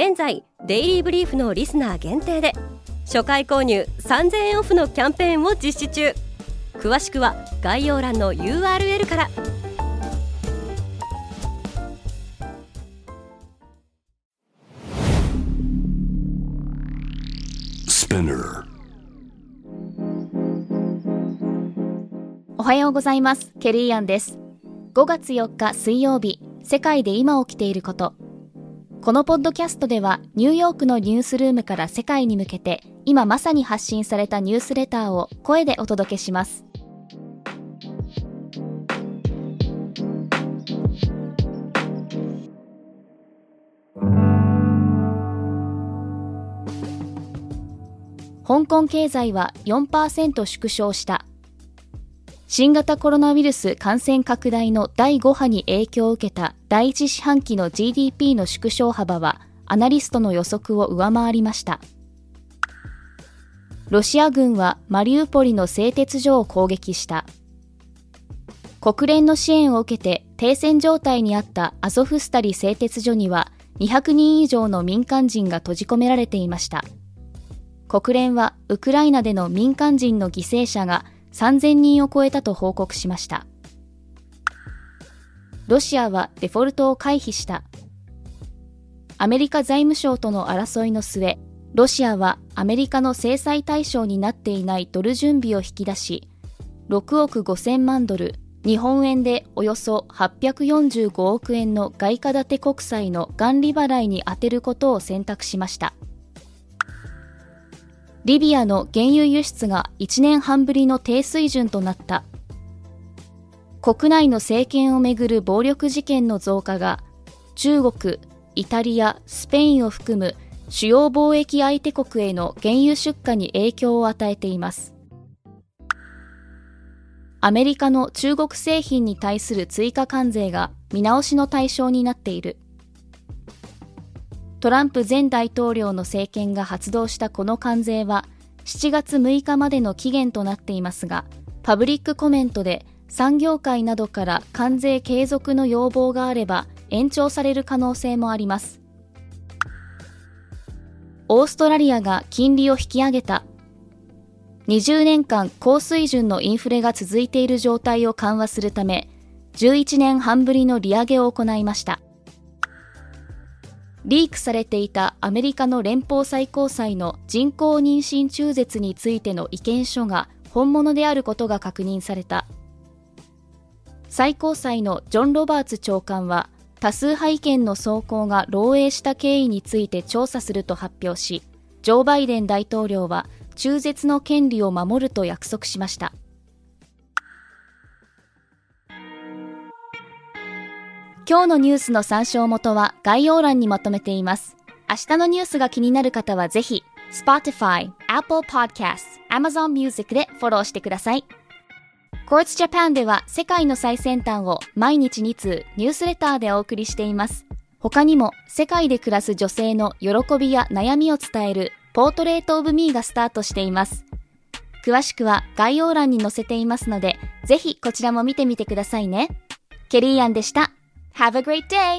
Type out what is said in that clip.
現在デイリーブリーフのリスナー限定で初回購入3000円オフのキャンペーンを実施中。詳しくは概要欄の URL から。おはようございます。ケリーアンです。5月4日水曜日世界で今起きていることこのポッドキャストではニューヨークのニュースルームから世界に向けて今まさに発信されたニュースレターを声でお届けします。香港経済は4%縮小した。新型コロナウイルス感染拡大の第5波に影響を受けた第一四半期の GDP の縮小幅はアナリストの予測を上回りました。ロシア軍はマリウポリの製鉄所を攻撃した。国連の支援を受けて停戦状態にあったアゾフスタリ製鉄所には200人以上の民間人が閉じ込められていました。国連はウクライナでの民間人の犠牲者が3000人を超えたと報告しました。ロシアはデフォルトを回避した。アメリカ財務省との争いの末、ロシアはアメリカの制裁対象になっていないドル準備を引き出し、6億5000万ドル、日本円でおよそ845億円の外貨建て国債の元利払いに充てることを選択しました。リビアの原油輸出が1年半ぶりの低水準となった。国内の政権をめぐる暴力事件の増加が中国、イタリア、スペインを含む主要貿易相手国への原油出荷に影響を与えています。アメリカの中国製品に対する追加関税が見直しの対象になっている。トランプ前大統領の政権が発動したこの関税は7月6日までの期限となっていますがパブリックコメントで産業界などから関税継続の要望があれば延長される可能性もあります。オーストラリアが金利を引き上げた。20年間高水準のインフレが続いている状態を緩和するため11年半ぶりの利上げを行いました。リークされていたアメリカの連邦最高裁の人工妊娠中絶についての意見書が本物であることが確認された。最高裁のジョン・ロバーツ長官は多数派意見の走行が漏洩した経緯について調査すると発表しジョー・バイデン大統領は中絶の権利を守ると約束しました。今日のニュースの参照元は概要欄にまとめています。明日のニュースが気になる方はぜひ、Spotify、Apple Podcasts、Amazon Music でフォローしてください。Quartz Japan では世界の最先端を毎日2通ニュースレターでお送りしています。他にも世界で暮らす女性の喜びや悩みを伝えるポートレートオブミーがスタートしています。詳しくは概要欄に載せていますので、ぜひこちらも見てみてくださいね。ケリーアンでした。Have a great day!